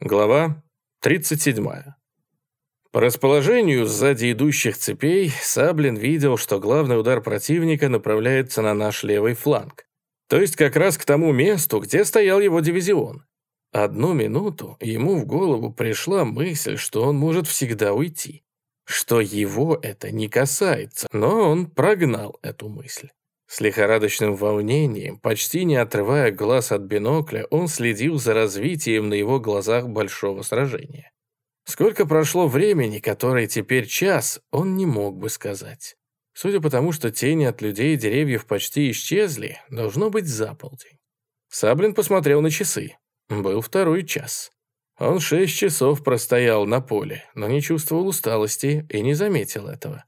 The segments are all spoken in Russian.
Глава 37. По расположению сзади идущих цепей Саблин видел, что главный удар противника направляется на наш левый фланг. То есть как раз к тому месту, где стоял его дивизион. Одну минуту ему в голову пришла мысль, что он может всегда уйти. Что его это не касается, но он прогнал эту мысль. С лихорадочным волнением, почти не отрывая глаз от бинокля, он следил за развитием на его глазах большого сражения. Сколько прошло времени, который теперь час, он не мог бы сказать. Судя по тому, что тени от людей и деревьев почти исчезли, должно быть за полдень. Саблин посмотрел на часы. Был второй час. Он шесть часов простоял на поле, но не чувствовал усталости и не заметил этого.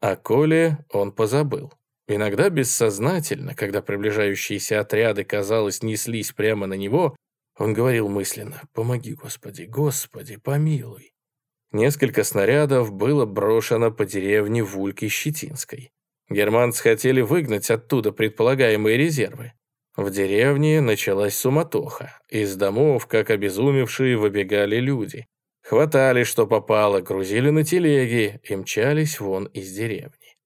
О Коле он позабыл. Иногда бессознательно, когда приближающиеся отряды, казалось, неслись прямо на него, он говорил мысленно «Помоги, Господи, Господи, помилуй». Несколько снарядов было брошено по деревне Вульки Щетинской. Германцы хотели выгнать оттуда предполагаемые резервы. В деревне началась суматоха. Из домов, как обезумевшие, выбегали люди. Хватали, что попало, грузили на телеги и мчались вон из деревни.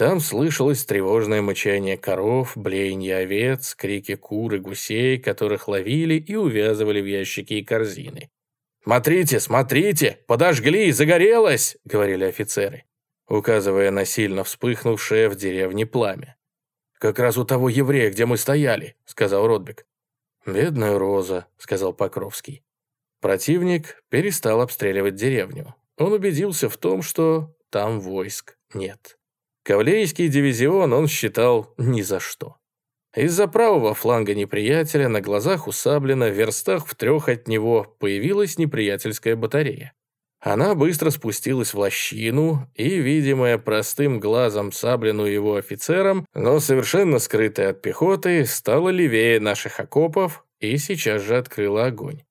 Там слышалось тревожное мычание коров, блеяние овец, крики кур и гусей, которых ловили и увязывали в ящики и корзины. «Смотрите, смотрите! Подожгли! Загорелось!» — говорили офицеры, указывая на сильно вспыхнувшее в деревне пламя. «Как раз у того еврея, где мы стояли», — сказал Ротбек. «Бедная Роза», — сказал Покровский. Противник перестал обстреливать деревню. Он убедился в том, что там войск нет. Кавалерийский дивизион он считал ни за что. Из-за правого фланга неприятеля на глазах у Саблина в верстах в трех от него появилась неприятельская батарея. Она быстро спустилась в лощину, и, видимая простым глазом Саблину и его офицерам, но совершенно скрытая от пехоты, стала левее наших окопов и сейчас же открыла огонь.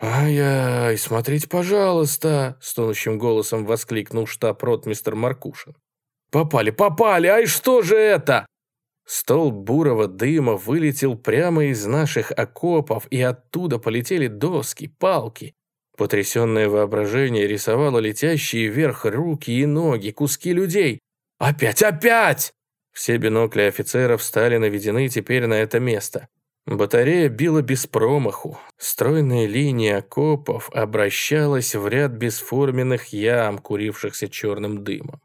«Ай-яй, смотрите, пожалуйста!» — стонущим голосом воскликнул штаб-ротмистр Маркушин. «Попали, попали! Ай, что же это?» Столб бурого дыма вылетел прямо из наших окопов, и оттуда полетели доски, палки. Потрясенное воображение рисовало летящие вверх руки и ноги, куски людей. «Опять, опять!» Все бинокли офицеров стали наведены теперь на это место. Батарея била без промаху. Стройная линия окопов обращалась в ряд бесформенных ям, курившихся черным дымом.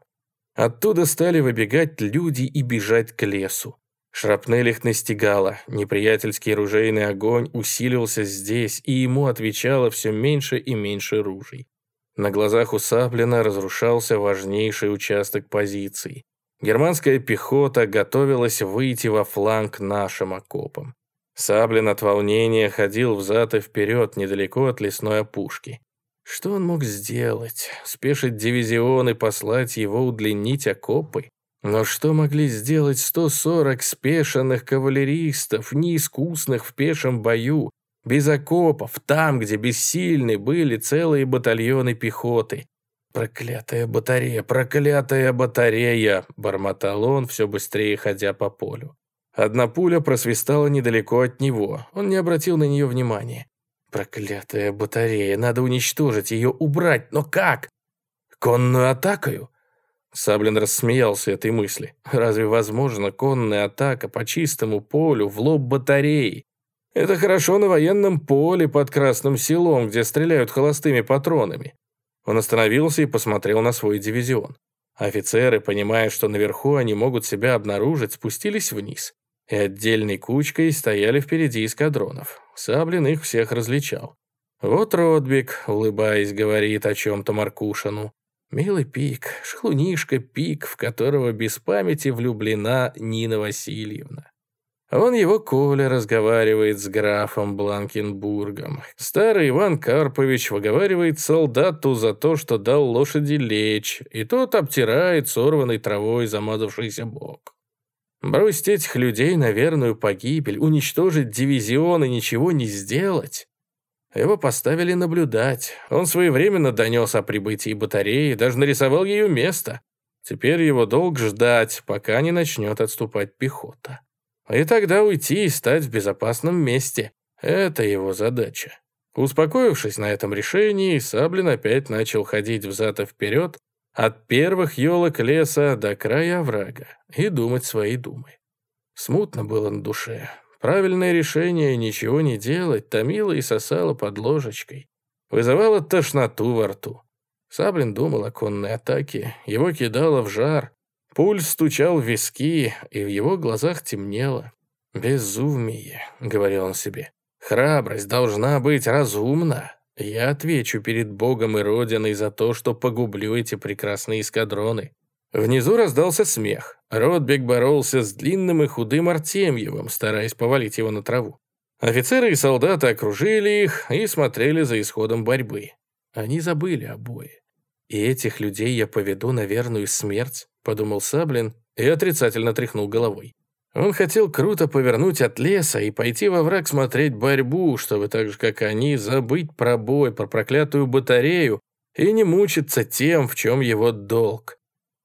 Оттуда стали выбегать люди и бежать к лесу. Шрапнель их настигала, неприятельский ружейный огонь усилился здесь, и ему отвечало все меньше и меньше ружей. На глазах у Саблина разрушался важнейший участок позиций. Германская пехота готовилась выйти во фланг нашим окопам. Саблин от волнения ходил взад и вперед недалеко от лесной опушки. Что он мог сделать? Спешить дивизион и послать его удлинить окопы? Но что могли сделать 140 спешенных кавалеристов, неискусных в пешем бою, без окопов, там, где бессильны были целые батальоны пехоты? «Проклятая батарея, проклятая батарея!» – бормотал он, все быстрее ходя по полю. Одна пуля просвистала недалеко от него, он не обратил на нее внимания. Проклятая батарея, надо уничтожить ее, убрать, но как? Конную атакою? Саблин рассмеялся этой мысли. Разве возможно конная атака по чистому полю в лоб батареи? Это хорошо на военном поле под Красным селом, где стреляют холостыми патронами. Он остановился и посмотрел на свой дивизион. Офицеры, понимая, что наверху они могут себя обнаружить, спустились вниз и отдельной кучкой стояли впереди эскадронов. Саблин их всех различал. Вот Ротбик, улыбаясь, говорит о чем-то Маркушину. Милый Пик, шелунишка Пик, в которого без памяти влюблена Нина Васильевна. Он его Коля разговаривает с графом Бланкенбургом. Старый Иван Карпович выговаривает солдату за то, что дал лошади лечь, и тот обтирает сорванной травой замазавшийся бок. Бросить этих людей на верную погибель, уничтожить дивизион и ничего не сделать. Его поставили наблюдать. Он своевременно донес о прибытии батареи, даже нарисовал ее место. Теперь его долг ждать, пока не начнет отступать пехота. И тогда уйти и стать в безопасном месте. Это его задача. Успокоившись на этом решении, Саблин опять начал ходить взад и вперед от первых елок леса до края оврага и думать свои думы. Смутно было на душе. Правильное решение ничего не делать томило и сосало под ложечкой. Вызывало тошноту во рту. Саблин думал о конной атаке, его кидало в жар. Пульс стучал в виски, и в его глазах темнело. «Безумие», — говорил он себе. «Храбрость должна быть разумна. Я отвечу перед Богом и Родиной за то, что погублю эти прекрасные эскадроны». Внизу раздался смех. Ротбек боролся с длинным и худым Артемьевым, стараясь повалить его на траву. Офицеры и солдаты окружили их и смотрели за исходом борьбы. Они забыли обои. «И этих людей я поведу на верную смерть», — подумал Саблин и отрицательно тряхнул головой. Он хотел круто повернуть от леса и пойти во враг смотреть борьбу, чтобы так же, как они, забыть про бой, про проклятую батарею и не мучиться тем, в чем его долг.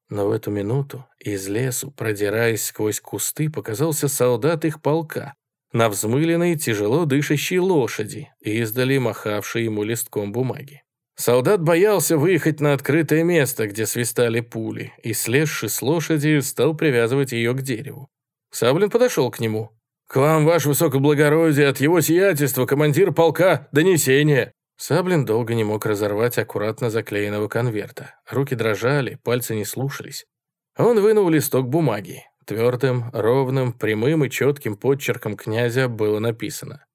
Но в эту минуту из лесу, продираясь сквозь кусты, показался солдат их полка, на взмыленной, тяжело дышащей лошади, издали махавший ему листком бумаги. Солдат боялся выехать на открытое место, где свистали пули, и, слезши с лошади, стал привязывать ее к дереву. Саблин подошел к нему. «К вам, ваше высокоблагородие, от его сиятельства, командир полка, донесение!» Саблин долго не мог разорвать аккуратно заклеенного конверта. Руки дрожали, пальцы не слушались. Он вынул листок бумаги. Твердым, ровным, прямым и четким подчерком князя было написано.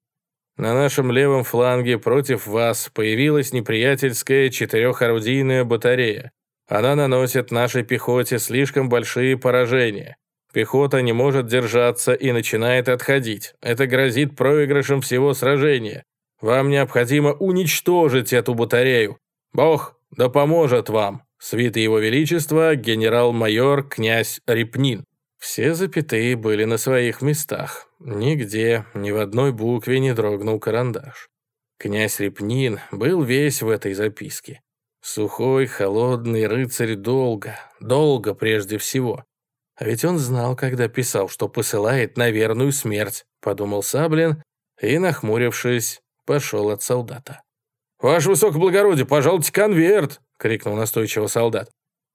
«На нашем левом фланге против вас появилась неприятельская четырехорудийная батарея. Она наносит нашей пехоте слишком большие поражения. Пехота не может держаться и начинает отходить. Это грозит проигрышем всего сражения. Вам необходимо уничтожить эту батарею. Бог да поможет вам. Свиты Его Величества, генерал-майор, князь Репнин. Все запятые были на своих местах. Нигде, ни в одной букве не дрогнул карандаш. Князь Репнин был весь в этой записке. Сухой, холодный рыцарь долго, долго прежде всего. А ведь он знал, когда писал, что посылает на верную смерть, подумал Саблин и, нахмурившись, пошел от солдата. «Ваше высокоблагородие, пожалуйте конверт!» — крикнул настойчиво солдат.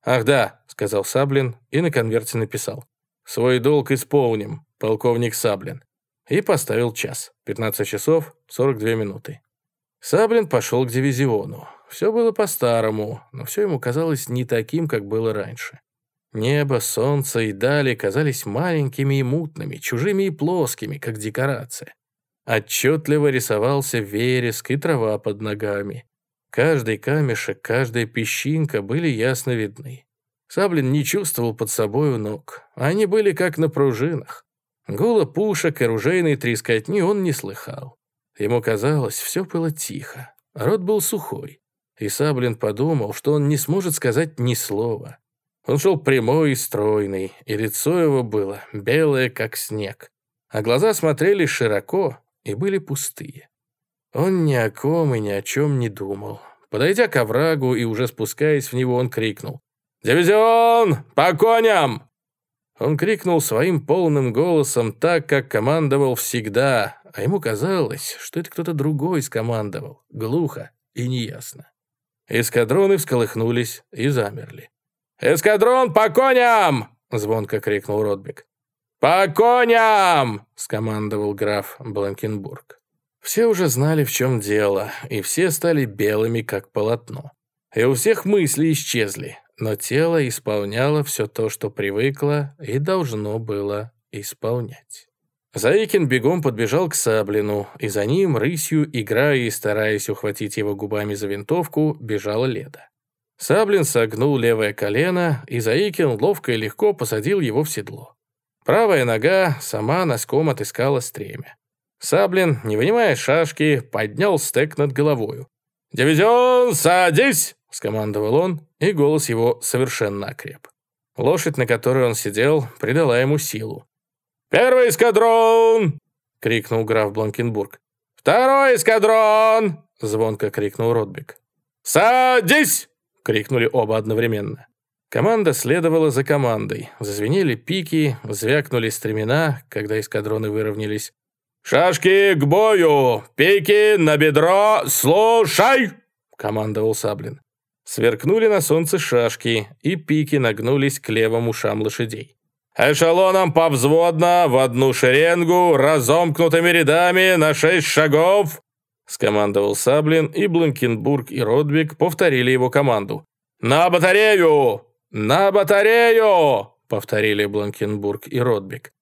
«Ах да», — сказал Саблин и на конверте написал. «Свой долг исполним, полковник Саблин». И поставил час. 15 часов 42 минуты. Саблин пошел к дивизиону. Все было по-старому, но все ему казалось не таким, как было раньше. Небо, солнце и дали казались маленькими и мутными, чужими и плоскими, как декорация. Отчетливо рисовался вереск и трава под ногами. Каждый камешек, каждая песчинка были ясно видны. Саблин не чувствовал под собою ног. Они были как на пружинах. Гула пушек и ружейной трескотни он не слыхал. Ему казалось, все было тихо. Рот был сухой. И Саблин подумал, что он не сможет сказать ни слова. Он шел прямой и стройный, и лицо его было белое, как снег, а глаза смотрели широко и были пустые. Он ни о ком и ни о чем не думал. Подойдя к оврагу и уже спускаясь в него, он крикнул. «Дивизион! По коням!» Он крикнул своим полным голосом так, как командовал всегда, а ему казалось, что это кто-то другой скомандовал, глухо и неясно. Эскадроны всколыхнулись и замерли. «Эскадрон по коням!» — звонко крикнул Ротбек. «По коням!» — скомандовал граф Бланкенбург. Все уже знали, в чем дело, и все стали белыми, как полотно. И у всех мысли исчезли, но тело исполняло все то, что привыкло и должно было исполнять. Заикин бегом подбежал к Саблину, и за ним, рысью, играя и стараясь ухватить его губами за винтовку, бежала Леда. Саблин согнул левое колено, и Заикин ловко и легко посадил его в седло. Правая нога сама носком отыскала стремя. Саблин, не вынимая шашки, поднял стек над головою. «Дивизион, садись!» — скомандовал он, и голос его совершенно окреп. Лошадь, на которой он сидел, придала ему силу. «Первый эскадрон!» — крикнул граф Бланкенбург. «Второй эскадрон!» — звонко крикнул Ротбек. «Садись!» Крикнули оба одновременно. Команда следовала за командой. Зазвенели пики, звякнули стремена, когда эскадроны выровнялись. «Шашки к бою! Пики на бедро! Слушай!» — командовал Саблин. Сверкнули на солнце шашки, и пики нагнулись к левым ушам лошадей. «Эшелоном повзводно, в одну шеренгу, разомкнутыми рядами на шесть шагов!» Скомандовал Саблин, и Бланкенбург и Ротбик повторили его команду. «На батарею! На батарею!» Повторили Бланкенбург и Ротбик.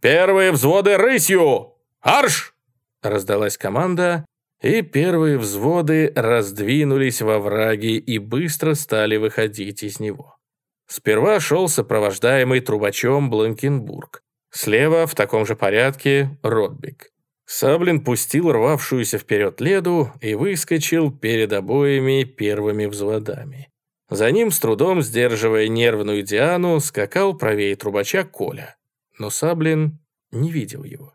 «Первые взводы рысью! Арш!» Раздалась команда, и первые взводы раздвинулись во враги и быстро стали выходить из него. Сперва шел сопровождаемый трубачом Бланкенбург. Слева, в таком же порядке, Ротбик. Саблин пустил рвавшуюся вперед леду и выскочил перед обоими первыми взводами. За ним, с трудом сдерживая нервную Диану, скакал правее трубача Коля. Но Саблин не видел его.